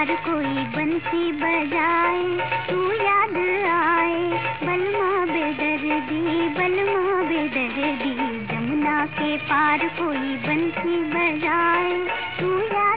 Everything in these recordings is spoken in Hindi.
पार कोई बंसी बजाए, तू याद आए, बलमा बेदर्दी बलमा बेदर्दी, जमुना के पार कोई बंसी बजाए, तू याद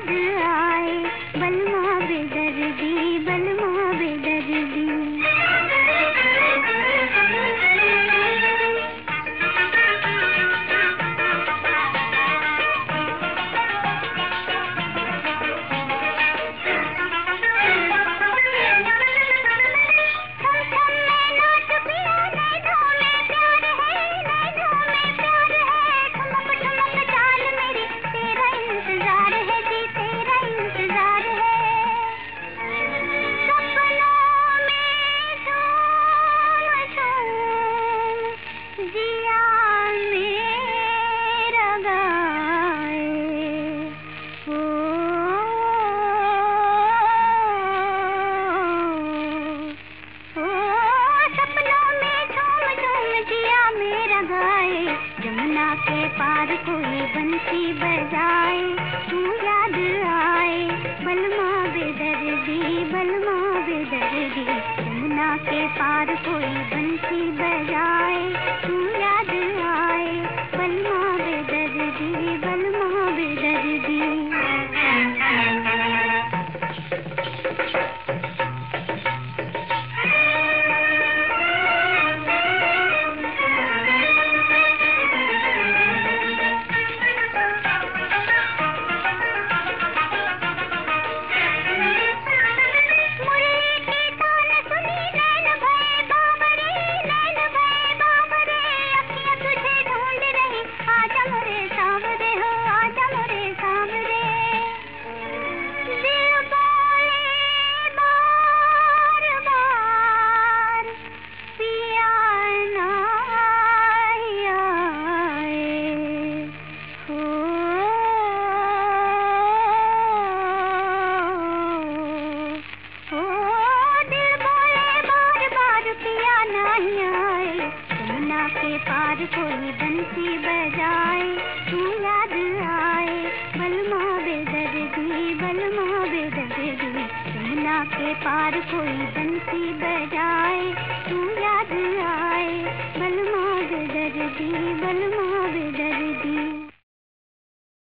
पार कोई बंसी बजाए, तू याद आए, बलमा बेदर्दी बलमा बेदर्दी। यमुना के पार कोई बंसी बजाए पार कोई बंसी बजाए तू याद आए बलमा बेदर्दी बलमा बेदर्दी यमुना के पार कोई बंसी बजाए तू याद आए बलमा बेदर्दी बलमा